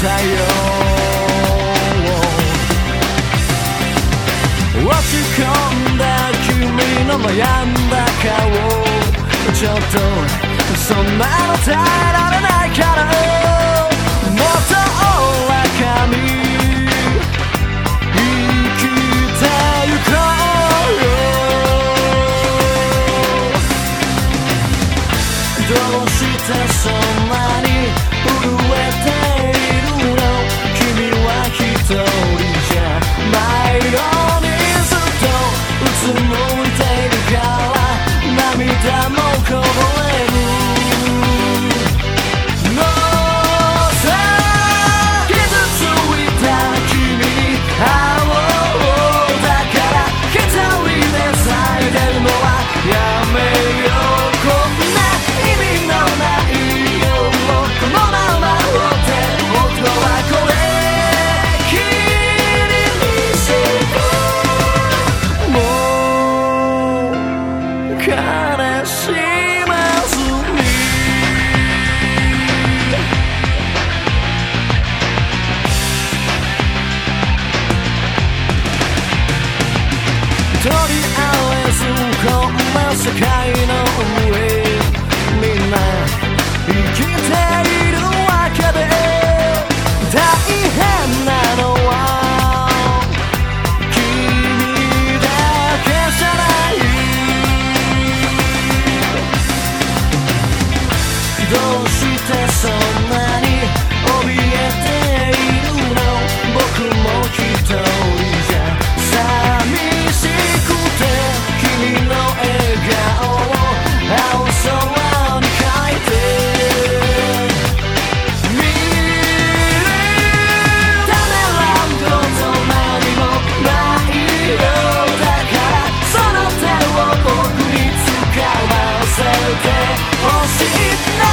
たよ。落ち込んだ君の悩んだ顔ちょっとそんなのたらとりあえずこんな世界の上みんな生きているわけで大変なのは君だけじゃない。どうして Won't see it now.